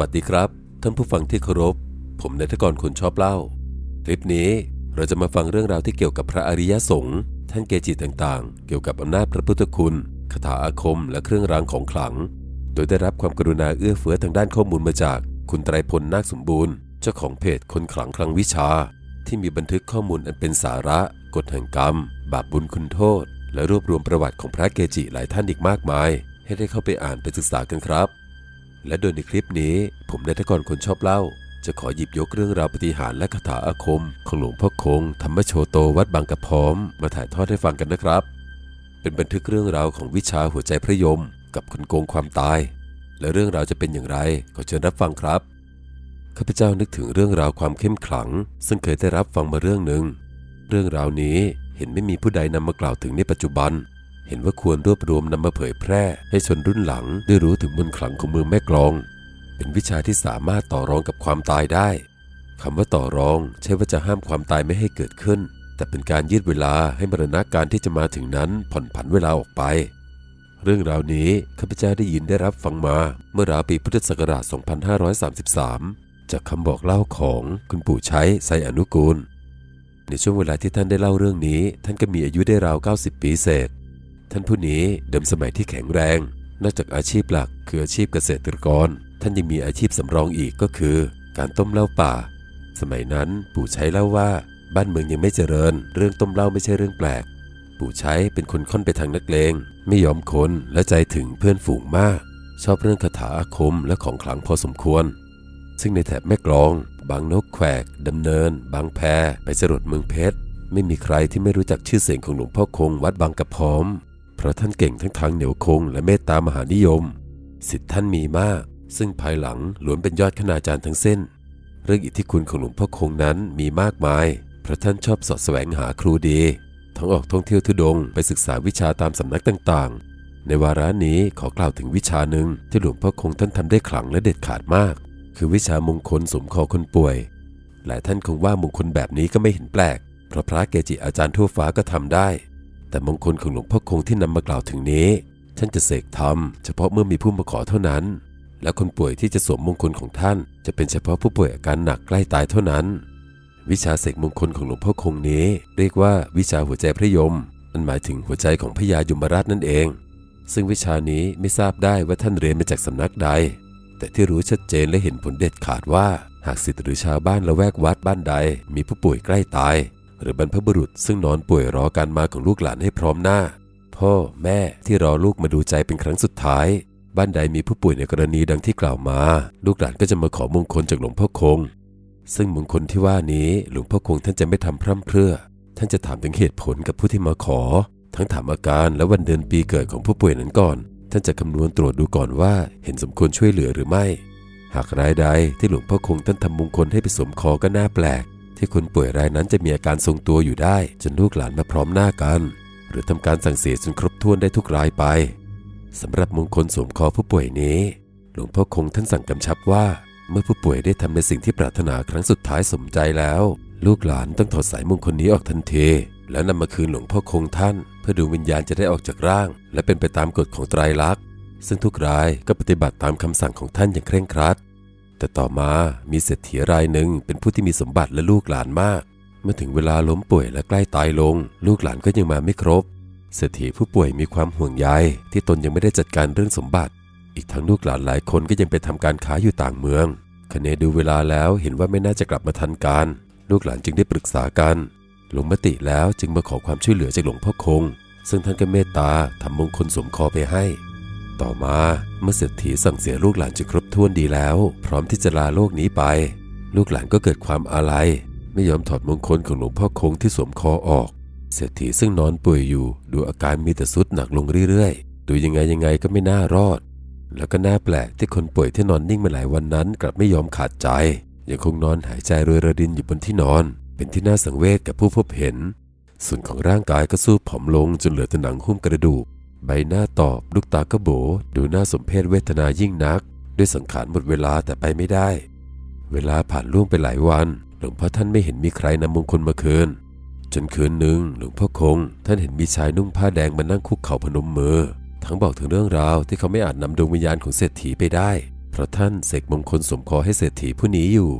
วัสดีครับ ท่านผู้ฟังที่เคารพ ผมนายทกรคนชอบเล่า คลิปนี้เราจะมาฟังเรื่องราวที่เกี่ยวกับพระอริยสงฆ์ท่านเกจิต่างๆ เกี่ยวกับอำนาจพระพุทธคุณคาถาอาคม และเครื่องรางของขลัง โดยได้รับความกรุณาเอื้อเฟื้อทางด้านข้อมูลมาจากคุณไตรพลนาคสมบูรณ์ เจ้าของเพจคนขลังคลังวิชา ที่มีบันทึกข้อมูลอันเป็นสาระกฎแห่งกรรม บาปบุญคุณโทษ และรวบรวมประวัติของพระเกจิหลายท่านอีกมากมาย ให้ได้เข้าไปอ่านไปศึกษากันครับ และโดยในคลิปนี้ผมนายทกรคนชอบเล่า จะขอหยิบยกเรื่องราวปฏิหารและคาถาอาคม ของหลวงพ่อคง ธรรมโชโตวัดบางกระพร้อม มาถ่ายทอดให้ฟังกันนะครับ เป็นบันทึกเรื่องราวของวิชาหัวใจพระยม กับคนโกงความตาย และเรื่องราวจะเป็นอย่างไรขอเชิญรับฟังครับข้าพเจ้านึกถึงเรื่องราวความเข้มขลัง ซึ่งเคยได้รับฟังมาเรื่องหนึ่งเรื่องราวนี้เห็นไม่มีผู้ใดนำมากล่าวถึงในปัจจุบัน เห็นว่าควรรวบรวมนำมาเผยแพร่ให้ชนรุ่นหลังได้รู้ถึงมนต์ขลังของเมืองแม่กลอง เป็นวิชาที่สามารถต่อรองกับความตายได้คำว่าต่อรองใช่ว่าจะห้ามความตายไม่ให้เกิดขึ้น แต่เป็นการยืดเวลาให้มรณะการที่จะมาถึงนั้นผ่อนผันเวลาออกไป เรื่องราวนี้ข้าพเจ้าได้ยินได้รับฟังมาเมื่อราวปีพุทธศักราช 2533 จากคำบอกเล่าของคุณปู่ใช้ไซอนุกูล ในช่วงเวลาที่ท่านได้เล่าเรื่องนี้ ท่านก็มีอายุได้ราว 90 ปีเศษ ท่านผู้นี้เดิมสมัยที่แข็งแรง นอกจากอาชีพหลักคืออาชีพเกษตรกร ท่านยังมีอาชีพสำรองอีกก็คือ การต้มเหล้าป่า สมัยนั้นปู่ใช้เล่าว่า บ้านเมืองยังไม่เจริญ เรื่องต้มเหล้าไม่ใช่เรื่องแปลก ปู่ใช้เป็นคนค่อนไปทางนักเลง ไม่ยอมคนและใจถึงเพื่อนฝูงมาก ชอบเรื่องคาถาอาคมและของขลังพอสมควร ซึ่งในแถบแม่กลอง บางนกแขวกดำเนิน บางแพไปจรดเมืองเพชรไม่มีใครที่ไม่รู้จักชื่อเสียงของหลวงพ่อคงวัดบางกระพร้อม ราะท่านเก่งทั้งทางเหนียวคงและเมตตามหานิยม สิทธิ์ท่านมีมาก ซึ่งภายหลังล้วนเป็นยอดคณาจารย์ทั้งเส้น เรื่องอิทธิคุณของหลวงพ่อคงนั้นมีมากมายเพราะท่านชอบสอดแสวงหาครูดี ทั้งออกท่องเที่ยวทุดงไปศึกษาวิชาตามสำนักต่างๆ ในวาระนี้ขอกล่าวถึงวิชาหนึ่งที่หลวงพ่อคงท่านทำได้ขลังและเด็ดขาดมาก คือวิชามงคลสมคอคนป่วย หลายท่านคงว่ามงคลแบบนี้ก็ไม่เห็นแปลก เพราะพระเกจิอาจารย์ทั่วฟ้าก็ทำได้ แต่มงคลของหลวงพ่อคงที่นำมากล่าวถึงนี้ท่านจะเสกทำเฉพาะเมื่อมีผู้มาขอเท่านั้น และคนป่วยที่จะสวมมงคลของท่าน จะเป็นเฉพาะผู้ป่วยอาการหนักใกล้ตายเท่านั้น วิชาเสกมงคลของหลวงพ่อคงนี้ เรียกว่าวิชาหัวใจพระยมมันหมายถึงหัวใจของพญายมราชนั่นเอง ซึ่งวิชานี้ไม่ทราบได้ว่าท่านเรียนมาจากสำนักใด แต่ที่รู้ชัดเจนและเห็นผลเด็ดขาดว่า หากสิทธิ์หรือชาวบ้านละแวกวัดบ้านใด มีผู้ป่วยใกล้ตาย หรือบรรพบุรุษซึ่งนอนป่วยรอการมาของลูกหลานให้พร้อมหน้า พ่อแม่ที่รอลูกมาดูใจเป็นครั้งสุดท้าย บ้านใดมีผู้ป่วยในกรณีดังที่กล่าวมา ลูกหลานก็จะมาขอมงคลจากหลวงพ่อคง ซึ่งมงคลที่ว่านี้หลวงพ่อคงท่านจะไม่ทำพร่ำเพรื่อ ท่านจะถามถึงเหตุผลกับผู้ที่มาขอ ทั้งถามอาการและวันเดือนปีเกิดของผู้ป่วยนั้นก่อน ท่านจะคำนวณตรวจดูก่อนว่าเห็นสมควรช่วยเหลือหรือไม่ หากรายใดที่หลวงพ่อคงท่านทำมงคลให้ไปสมคอก็น่าแปลก ที่คนป่วยรายนั้นจะมีอาการทรงตัวอยู่ได้ จนลูกหลานมาพร้อมหน้ากัน หรือทำการสั่งเสียจนครบถ้วนได้ทุกรายไปสำหรับมงคลสวมคอผู้ป่วยนี้ หลวงพ่อคงท่านสั่งกำชับว่า เมื่อผู้ป่วยได้ทำในสิ่งที่ปรารถนาครั้งสุดท้ายสมใจแล้ว ลูกหลานต้องถอดสายมงคลนี้ออกทันที แล้วนำมาคืนหลวงพ่อคงท่าน เพื่อดวงวิญญาณจะได้ออกจากร่าง และเป็นไปตามกฎของไตรลักษณ์ซึ่งทุกรายก็ปฏิบัติตามคำสั่งของท่านอย่างเคร่งครัด แต่ต่อมามีเศรษฐีรายหนึ่งเป็นผู้ที่มีสมบัติและลูกหลานมาก เมื่อถึงเวลาล้มป่วยและใกล้ตายลง ลูกหลานก็ยังมาไม่ครบ เศรษฐีผู้ป่วยมีความห่วงใยที่ตนยังไม่ได้จัดการเรื่องสมบัติ อีกทั้งลูกหลานหลายคนก็ยังไปทำการค้าอยู่ต่างเมืองคเนดูเวลาแล้วเห็นว่าไม่น่าจะกลับมาทันการ ลูกหลานจึงได้ปรึกษากันลงมติแล้วจึงมาขอความช่วยเหลือจากหลวงพ่อคง ซึ่งท่านก็เมตตาทำมงคลสมคอไปให้ ต่อมาเมื่อเศรษฐีสั่งเสียลูกหลานจนครบถ้วนดีแล้ว พร้อมที่จะลาโลกนี้ไป ลูกหลานก็เกิดความอาลัย ไม่ยอมถอดมงคลของหลวงพ่อคงที่สวมคอออก เศรษฐีซึ่งนอนป่วยอยู่ ดูอาการมีแต่สุดหนักลงเรื่อยๆ ดูยังไงยังไงก็ไม่น่ารอด แล้วก็น่าแปลกที่คนป่วยที่นอนนิ่งมาหลายวันนั้น กลับไม่ยอมขาดใจ ยังคงนอนหายใจรวยระดินอยู่บนที่นอน เป็นที่น่าสังเวชกับผู้พบเห็น ส่วนของร่างกายก็สู้ผอมลงจนเหลือแต่หนังหุ้มกระดูก ใบหน้าตอบลูกตาก็โบดูน่าสมเพชเวทนายิ่งนัก ด้วยสังขารหมดเวลาแต่ไปไม่ได้ เวลาผ่านล่วงไปหลายวันหลวงพ่อท่านไม่เห็นมีใครนำมงคลมาคืนจนคืนหนึ่งหลวงพ่อคง ท่านเห็นมีชายนุ่งผ้าแดงมานั่งคุกเข่าพนมมือ ทั้งบอกถึงเรื่องราวที่เขาไม่อาจนำดวงวิญญาณของเศรษฐีไปได้ เพราะท่านเสกมงคลสมคอให้เศรษฐีผู้นี้อยู่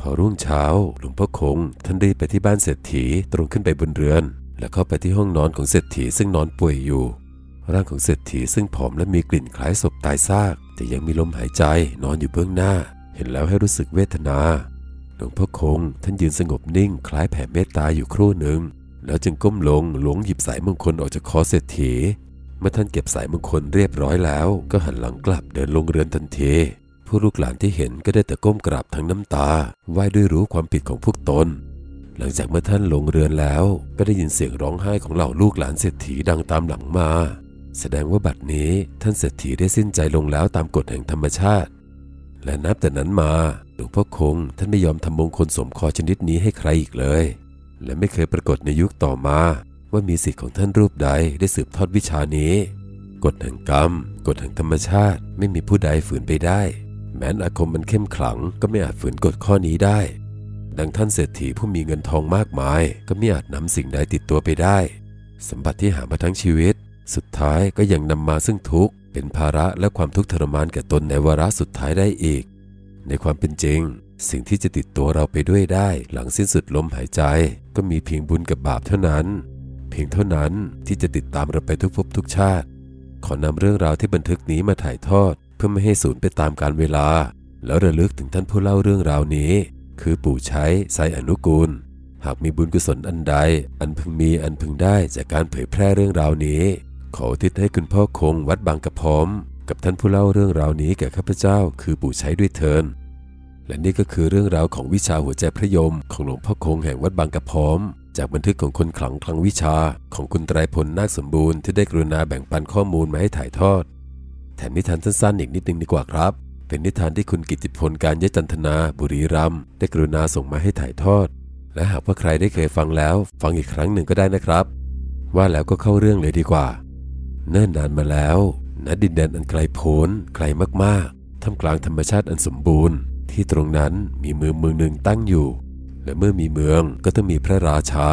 พอรุ่งเช้าหลวงพ่อคง ท่านรีบไปที่บ้านเศรษฐีตรงขึ้นไปบนเรือน แล้วเข้าไปที่ห้องนอนของเศรษฐีซึ่งนอนป่วยอยู่ ร่างของเศรษฐีซึ่งผอมและมีกลิ่นคล้ายศพตายซาก แต่ยังมีลมหายใจนอนอยู่เบื้องหน้า เห็นแล้วให้รู้สึกเวทนา หลวงพ่อคงท่านยืนสงบนิ่ง คล้ายแผ่เมตตาอยู่ครู่หนึ่ง แล้วจึงก้มลงหลวงหยิบสายมงคลออกจากคอเศรษฐี เมื่อท่านเก็บสายมงคลเรียบร้อยแล้ว ก็หันหลังกลับเดินลงเรือนทันทีผู้ลูกหลานที่เห็นก็ได้แต่ก้มกราบทั้งน้ำตาไหว้ด้วยรู้ความผิดของพวกตน หลังจากเมื่อท่านลงเรือนแล้ว ก็ได้ยินเสียงร้องไห้ของเหล่าลูกหลานเศรษฐีดังตามหลังมา แสดงว่าบัดนี้ท่านเศรษฐีได้สิ้นใจลงแล้วตามกฎแห่งธรรมชาติ และนับแต่นั้นมาหลวงพ่อคงท่านไม่ยอมทำมงคลสมคอชนิดนี้ให้ใครอีกเลย และไม่เคยปรากฏในยุคต่อมาว่ามีสิทธิ์ของท่านรูปใดได้สืบทอดวิชานี้ กฎแห่งกรรม กฎแห่งธรรมชาติ ไม่มีผู้ใดฝืนไปได้ แม้นอาคมมันเข้มขลังก็ไม่อาจฝืนกฎข้อนี้ได้ ดังท่านเศรษฐีผู้มีเงินทองมากมาย ก็ไม่อาจนำสิ่งใดติดตัวไปได้ สมบัติที่หามาทั้งชีวิต สุดท้ายก็ยังนำมาซึ่งทุกข์ เป็นภาระและความทุกข์ทรมานแก่ตนในวาระสุดท้ายได้อีก ในความเป็นจริง สิ่งที่จะติดตัวเราไปด้วยได้หลังสิ้นสุดลมหายใจ ก็มีเพียงบุญกับบาปเท่านั้น เพียงเท่านั้นที่จะติดตามเราไปทุกภพทุกชาติ ขอนำเรื่องราวที่บันทึกนี้มาถ่ายทอด เพื่อไม่ให้สูญไปตามกาลเวลา แล้วระลึกถึงท่านผู้เล่าเรื่องราวนี้ คือปู่ใช้ไซอนุกูลหากมีบุญกุศลอันใด อันพึงมีอันพึงได้จากการเผยแพร่เรื่องราวนี้ ขอทิศให้คุณพ่อคงวัดบางกระพร้อม กับท่านผู้เล่าเรื่องราวนี้แก่ข้าพเจ้า คือปู่ใช้ด้วยเทินและนี่ก็คือเรื่องราวของวิชาหัวใจพระยม ของหลวงพ่อคงแห่งวัดบางกระพร้อม จากบันทึกของคนขลังคลังวิชา ของคุณไตรพลนาคสมบูรณ์ที่ได้กรุณาแบ่งปันข้อมูลมาให้ถ่ายทอด แถมนิทานสั้นๆอีกนิดนึงดีกว่าครับ เป็นนิทานที่คุณกิตติพลการยจันทนา บุรีรัมย์ได้กรุณาส่งมาให้ถ่ายทอด และหากว่าใครได้เคยฟังแล้ว ฟังอีกครั้งหนึ่งก็ได้นะครับ ว่าแล้วก็เข้าเรื่องเลยดีกว่า เนิ่นนานมาแล้วณดินแดนอันไกลโพ้นไกลมากๆท่ามกลางธรรมชาติอันสมบูรณ์ ที่ตรงนั้นมีเมืองเมืองหนึ่งตั้งอยู่ และเมื่อมีเมืองก็ต้องมีพระราชา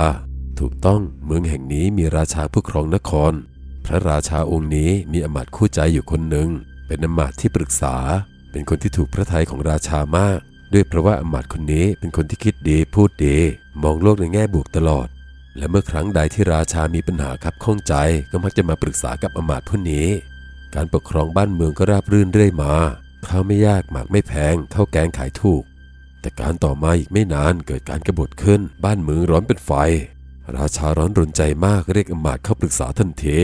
ถูกต้องเมืองแห่งนี้มีราชาผู้ครองนคร พระราชาองค์นี้มีอมาตย์คู่ใจอยู่คนหนึ่ง เป็นอมาตย์ที่ปรึกษา เป็นคนที่ถูกพระทัยของราชามาก ด้วยเพราะว่าอมาตย์คนนี้เป็นคนที่คิดดีพูดดี มองโลกในแง่บวกตลอด และเมื่อครั้งใดที่ราชามีปัญหาคับข้องใจก็มักจะมาปรึกษากับอมาตย์ผู้นี้ การปกครองบ้านเมืองก็ราบรื่นเรื่อยมาข้าวไม่ยากหมากไม่แพงข้าวแกงขายถูก แต่การต่อมาอีกไม่นานเกิดการกบฏขึ้น บ้านเมืองร้อนเป็นไฟ ราชาร้อนรนใจมากเรียกอมาตย์เข้าปรึกษาทันที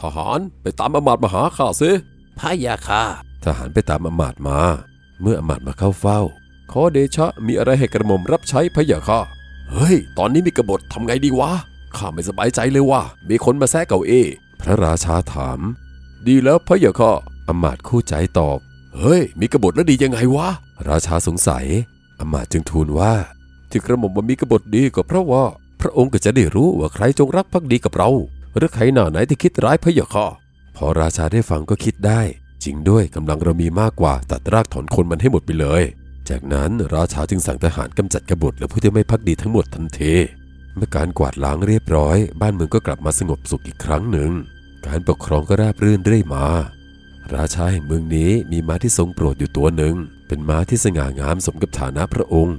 ทหารไปตามอมาตย์มาหาข้าสิพระยาค่ะทหารไปตามอมาตย์มา เมื่ออมาตย์มาเข้าเฝ้า ขอเดชะมีอะไรให้กระหม่อมรับใช้พระยาค่ะ เฮ้ย ตอนนี้มีกบฏทำไงดีวะ ข้าไม่สบายใจเลยว่า มีคนมาแซะเก่าเอ พระราชาถาม ดีแล้วพระยาค่ะอมาตย์คู่ใจตอบ เฮ้ย มีกบฏแล้วดียังไงวะ ราชาสงสัย อมาตย์จึงทูลว่า ที่กระหม่อมว่ามีกบฏดีก็เพราะว่า พระองค์ก็จะได้รู้ว่าใครจงรักภักดีกับเรา หรือใครหน้าไหนที่คิดร้ายพระยาค่ะพอราชาได้ฟังก็คิดได้ จริงด้วยกำลังเรามีมากกว่าตัดรากถอนคนมันให้หมดไปเลย จากนั้นราชาจึงสั่งทหารกำจัดกบฏและผู้ที่ไม่พักดีทั้งหมดทันทีเมื่อการกวาดล้างเรียบร้อย บ้านเมืองก็กลับมาสงบสุขอีกครั้งหนึ่ง การปกครองก็ราบรื่นเรื่อยมา ราชาแห่งเมืองนี้มีม้าที่ทรงโปรดอยู่ตัวหนึ่ง เป็นม้าที่สง่างามสมกับฐานะพระองค์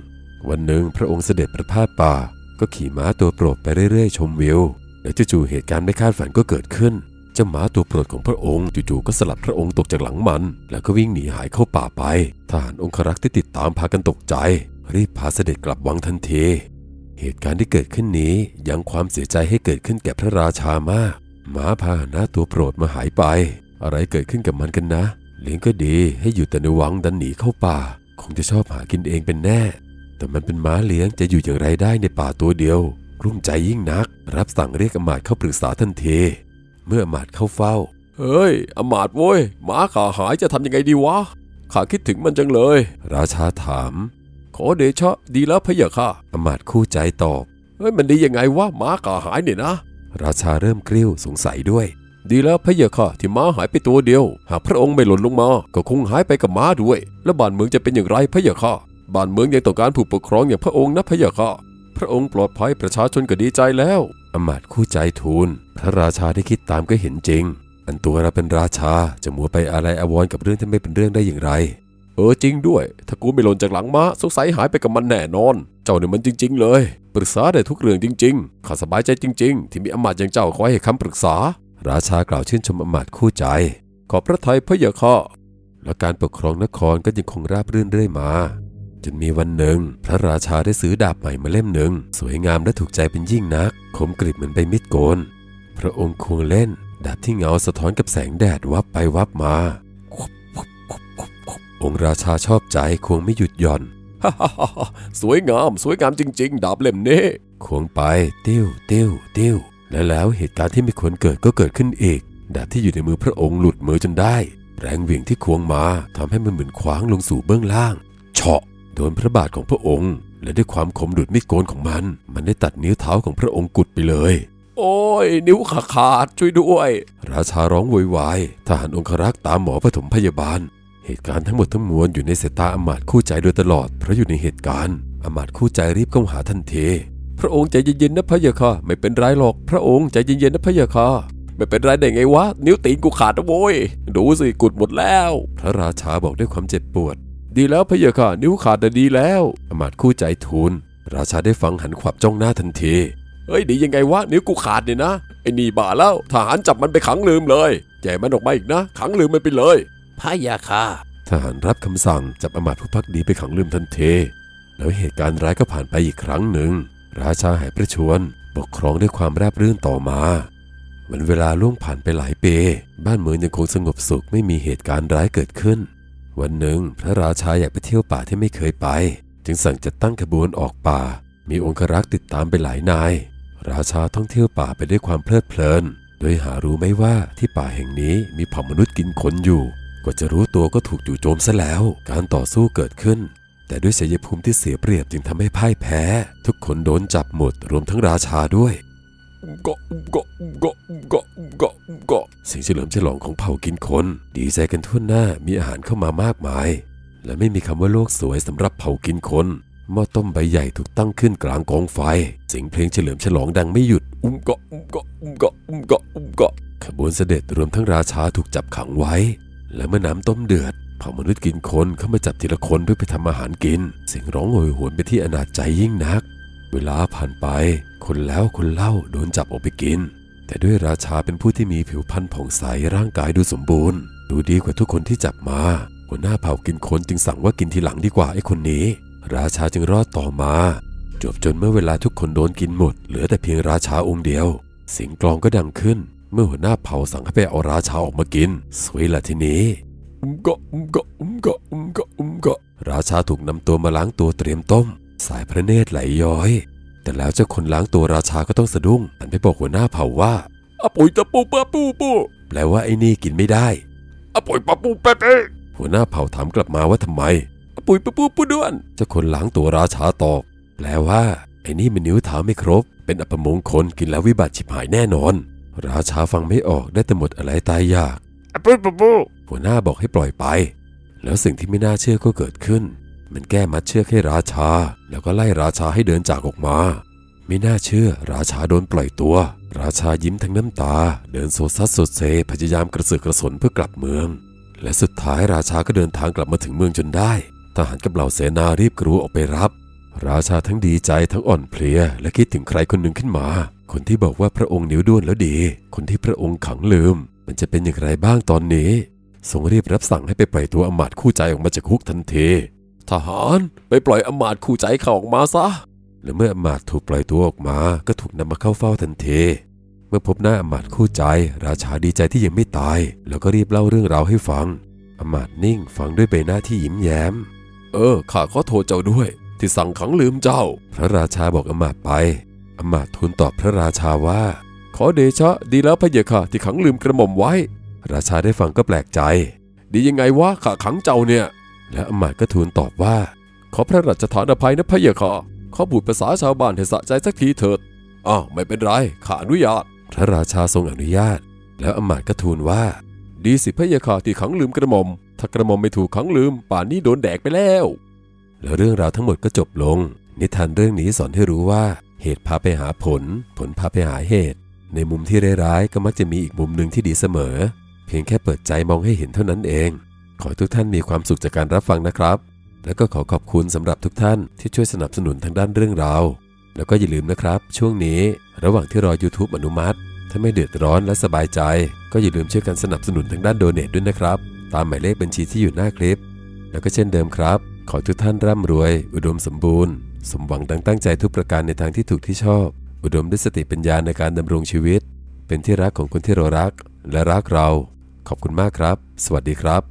วันหนึ่งพระองค์เสด็จประพาสป่า ก็ขี่ม้าตัวโปรดไปเรื่อยๆ ชมวิว แล้วจู่ๆเหตุการณ์ไม่คาดฝันก็เกิดขึ้น จ้าม้าตัวโปรดของพระองค์จู่ๆก็สลัดพระองค์ตกจากหลังมัน แล้วก็วิ่งหนีหายเข้าป่าไป ทหารองครักษ์ที่ติดตามพากันตกใจ รีบพาเสด็จกลับวังทันที เหตุการณ์ที่เกิดขึ้นนี้ยังความเสียใจให้เกิดขึ้นแก่พระราชามาก หมาพาหนะตัวโปรดมาหายไป อะไรเกิดขึ้นกับมันกันนะ เลี้ยงก็ดีให้อยู่แต่ในวังดันหนีเข้าป่า คงจะชอบหากินเองเป็นแน่ แต่มันเป็นม้าเลี้ยงจะอยู่อย่างไรได้ในป่าตัวเดียว รุ่มใจยิ่งนัก รับสั่งเรียกอมาตเข้าปรึกษาทันที เมื่ออมาตย์เข้าเฝ้า เฮ้ยอมาตย์โว้ยหมาขาหายจะทำยังไงดีวะข้าคิดถึงมันจังเลย ราชาถาม ขอเดชะดีแล้วพะยะค่ะอมาตย์คู่ใจตอบเฮ้ยมันดียังไงวะหมาขาหายเนี่ยนะ ราชาเริ่มกริ้วสงสัยด้วย ดีแล้วพะยะค่ะที่ม้าหายไปตัวเดียว หากพระองค์ไม่หล่นลงมา ก็คงหายไปกับม้าด้วย แล้วบ้านเมืองจะเป็นอย่างไรพะยะค่ะบ้านเมืองยังต้องการผู้ปกครองอย่างพระองค์นะพะยะค่ะ พระองค์ปลอดภัยประชาชนก็ดีใจแล้วอมาตย์คู่ใจทูล พระราชาได้คิดตามก็เห็นจริง อันตัวเราเป็นราชาจะมัวไปอะไรอาวรกับเรื่องที่ไม่เป็นเรื่องได้อย่างไร เออจริงด้วย ถ้ากูไม่หล่นจากหลังม้าสงสัยหายไปกับมันแน่นอน เจ้าเนี่ยมันจริง ๆ เลย ปรึกษาได้ทุกเรื่องจริง ๆข้าสบายใจจริง ๆ ที่มีอำมาตย์อย่างเจ้าคอยให้คำปรึกษา ราชากล่าวชื่นชมอำมาตย์คู่ใจ ขอบพระทัยพระยาค่ะและการปกครองนครก็ยังคงราบรื่นเรื่อยมา จนมีวันหนึ่ง พระราชาได้ซื้อดาบใหม่มาเล่มหนึ่ง สวยงามและถูกใจเป็นยิ่งนัก คมกริบเหมือนใบมีดโกน พระองค์ควงเล่น ดาบที่เงาสะท้อนกับแสงแดดวับไปวับมา องค์ราชาชอบใจควงไม่หยุดหย่อนฮ่าฮ่าฮ่าสวยงาม สวยงามจริง ๆ ดาบเล่มนี้ ควงไป ติ้วติ้วติ้วและแล้วเหตุการณ์ที่ไม่ควรเกิดก็เกิดขึ้นอีก ดาบที่อยู่ในมือพระองค์หลุดมือจนได้ แรงเหวี่ยงที่ควงมาทำให้มันเหมือนควางลงสู่เบื้องล่างเฉาะ โดนพระบาทของพระองค์ และด้วยความคมดุดมีดโกนของมัน มันได้ตัดนิ้วเท้าของพระองค์กุดไปเลย โอ้ย นิ้วขาขาดช่วยด้วย ราชาร้องโวยวายทหารองครักษ์ตามหมอปฐมพยาบาล เหตุการณ์ทั้งหมดทั้งมวลอยู่ในสายตาอำมาตย์คู่ใจโดยตลอดเพราะอยู่ในเหตุการณ์อำมาตย์คู่ใจรีบเข้าหาทันทีพระองค์ใจเย็นๆนะพระยาค่ะไม่เป็นไรหรอก พระองค์ใจเย็นๆนะพระยาค่ะไม่เป็นไรได้ไงวะ นิ้วตีนกูขาดนะโว้ย ดูสิกุดหมดแล้ว พระราชาบอกด้วยความเจ็บปวด ดีแล้วพระยาค่ะ นิ้วขาดแต่ดีแล้วอำมาตย์คู่ใจทูลราชาได้ฟังหันขวับจ้องหน้าทันทีเฮ้ยดียังไงวะนิ้วกูขาดเนี่ยนะไอ้นี่บ้าแล้วทหารจับมันไปขังลืมเลยแจกมันออกมาอีกนะ ขังลืมมันไปเลยพระยาค่ะทหารรับคำสั่งจับอำมาตย์ผู้พักดีไปขังลืมทันทีแล้วเหตุการณ์ร้ายก็ผ่านไปอีกครั้งหนึ่ง ราชาหายประชวรปกครองด้วยความราบรื่นต่อมาวันเวลาล่วงผ่านไปหลายปี บ้านเมืองยังคงสงบสุขไม่มีเหตุการณ์ร้ายเกิดขึ้น วันหนึ่งพระราชาอยากไปเที่ยวป่าที่ไม่เคยไป จึงสั่งจัดตั้งขบวนออกป่า มีองครักษ์ติดตามไปหลายนาย ราชาท่องเที่ยวป่าไปด้วยความเพลิดเพลิน โดยหารู้ไม่ว่าที่ป่าแห่งนี้มีเผ่ามนุษย์กินคนอยู่ กว่าจะรู้ตัวก็ถูกจู่โจมซะแล้ว การต่อสู้เกิดขึ้น แต่ด้วยชัยภูมิที่เสียเปรียบจึงทำให้พ่ายแพ้ ทุกคนโดนจับหมดรวมทั้งราชาด้วย เกาะเกาะเกาะเกาะเกาะเกาะเสียงเฉลิมฉลองของเผ่ากินคน ดีใจกันทั่วหน้ามีอาหารเข้ามามากมาย และไม่มีคำว่าโลกสวยสำหรับเผ่ากินคนหม้อต้มใบใหญ่ถูกตั้งขึ้นกลางกองไฟ เสียงเพลงเฉลิมฉลองดังไม่หยุด อุ้มเกาะอุ้มเกาะอุ้มเกาะอุ้มเกาะอุ้มเกาะขบวนเสด็จรวมทั้งราชาถูกจับขังไว้ และเมื่อน้ำต้มเดือดเผ่ามนุษย์กินคนเข้ามาจับทีละคนเพื่อไปทำอาหารกิน เสียงร้องโหยหวนไปที่อนาจใจยิ่งนัก เวลาผ่านไปคนแล้วคนเล่าโดนจับออกไปกิน แต่ด้วยราชาเป็นผู้ที่มีผิวพรรณผ่องใสร่างกายดูสมบูรณ์ ดูดีกว่าทุกคนที่จับมาหัวหน้าเผ่ากินคนจึงสั่งว่ากินทีหลังดีกว่าไอ้คนนี้ ราชาจึงรอดต่อมา จบจนเมื่อเวลาทุกคนโดนกินหมด เหลือแต่เพียงราชาองค์เดียว เสียงกลองก็ดังขึ้น เมื่อหัวหน้าเผ่าสั่งให้ไปเอาราชาออกมากิน สวยละทีนี้อุ้มเกาะอุ้มเกาะอุ้มเกาะอุ้มเกาะอุ้มเกาะราชาถูกนำตัวมาล้างตัวเตรียมต้ม สายพระเนตรไหลย้อย แต่แล้วเจ้าคนล้างตัวราชาก็ต้องสะดุ้งหันไปบอกหัวหน้าเผ่าว่าอะปุ๋ยตะปูปะปูปูแปลว่าไอ้นี่กินไม่ได้อะปุ๋ยปะปูเป๊ะเป๊ะหัวหน้าเผ่าถามกลับมาว่าทำไมอะปุ๋ยปะปูปูด้วนเจ้าคนล้างตัวราชาตอบแปลว่าไอ้นี่มันนิ้วเท้าไม่ครบ เป็นอัปมงคลกินแล้ววิบัติฉิบหายแน่นอน ราชาฟังไม่ออกได้แต่หมดอะไรตายอยากอะปุ๋ยปะปูหัวหน้าบอกให้ปล่อยไป แล้วสิ่งที่ไม่น่าเชื่อก็เกิดขึ้น มันแก้มัดเชือกให้ราชา แล้วก็ไล่ราชาให้เดินจากออกมา ไม่น่าเชื่อราชาโดนปล่อยตัว ราชายิ้มทั้งน้ำตา เดินโซซัสโซเซพยายามกระเสือกกระสนเพื่อกลับเมือง และสุดท้ายราชาก็เดินทางกลับมาถึงเมืองจนได้ ทหารกับเหล่าเสนารีบกรูออกไปรับ ราชาทั้งดีใจทั้งอ่อนเพลีย และคิดถึงใครคนหนึ่งขึ้นมา คนที่บอกว่าพระองค์นิ้วด้วนแล้วดี คนที่พระองค์ขังลืม มันจะเป็นอย่างไรบ้างตอนนี้ทรงรีบรับสั่งให้ไปปล่อยตัวอำมาตย์คู่ใจออกมาจากคุกทันที ทหารไปปล่อยอมาตคู่ใจเขาออกมาซะ และเมื่ออมาตถูกปล่อยตัวออกมาก็ถูกนำมาเข้าเฝ้าทันทีเมื่อพบหน้าอมาตคู่ใจ ราชาดีใจที่ยังไม่ตาย แล้วก็รีบเล่าเรื่องราวให้ฟัง อมาตนิ่งฟังด้วยใบหน้าที่ยิ้มแย้ม เออข้าขอโทษเจ้าด้วย ที่สั่งขังลืมเจ้า พระราชาบอกอมาตไป อมาตทูลตอบพระราชาว่า ขอเดชะดีแล้วพระเยาค่ะที่ขังลืมกระหม่อมไว้ ราชาได้ฟังก็แปลกใจ ดียังไงวะข้าขังเจ้าเนี่ย และอมาตย์ก็ทูลตอบว่า ขอพระราชทานอภัยนะพระเยาค่ะขอบูดภาษาชาวบ้านให้สะใจสักทีเถิดอ้าวไม่เป็นไรข้าอนุญาต พระราชาทรงอนุญาต แล้วอมาตย์ก็ทูลว่า ดีสิพระเยาค่ะที่ขังลืมกระหม่อมถ้ากระหม่อมไม่ถูกขังลืม ป่านนี้โดนแดกไปแล้ว แล้วเรื่องราวทั้งหมดก็จบลง นิทานเรื่องนี้สอนให้รู้ว่า เหตุพาไปหาผล ผลพาไปหาเหตุ ในมุมที่ร้ายๆก็มักจะมีอีกมุมหนึ่งที่ดีเสมอ เพียงแค่เปิดใจมองให้เห็นเท่านั้นเอง ขอให้ทุกท่านมีความสุขจากการรับฟังนะครับ แล้วก็ขอขอบคุณสำหรับทุกท่านที่ช่วยสนับสนุนทางด้านเรื่องราว แล้วก็อย่าลืมนะครับ ช่วงนี้ระหว่างที่รอ YouTube อนุมัติ ถ้าไม่เดือดร้อนและสบายใจ ก็อย่าลืมช่วยกันสนับสนุนทางด้านโดเนทด้วยนะครับ ตามหมายเลขบัญชีที่อยู่หน้าคลิป แล้วก็เช่นเดิมครับ ขอทุกท่านร่ำรวย อุดมสมบูรณ์ สมหวังดังตั้งใจทุกประการในทางที่ถูกที่ชอบ อุดมด้วยสติปัญญาในการดำรงชีวิต เป็นที่รักของคนที่เรารัก และรักเรา ขอบคุณมากครับ สวัสดีครับ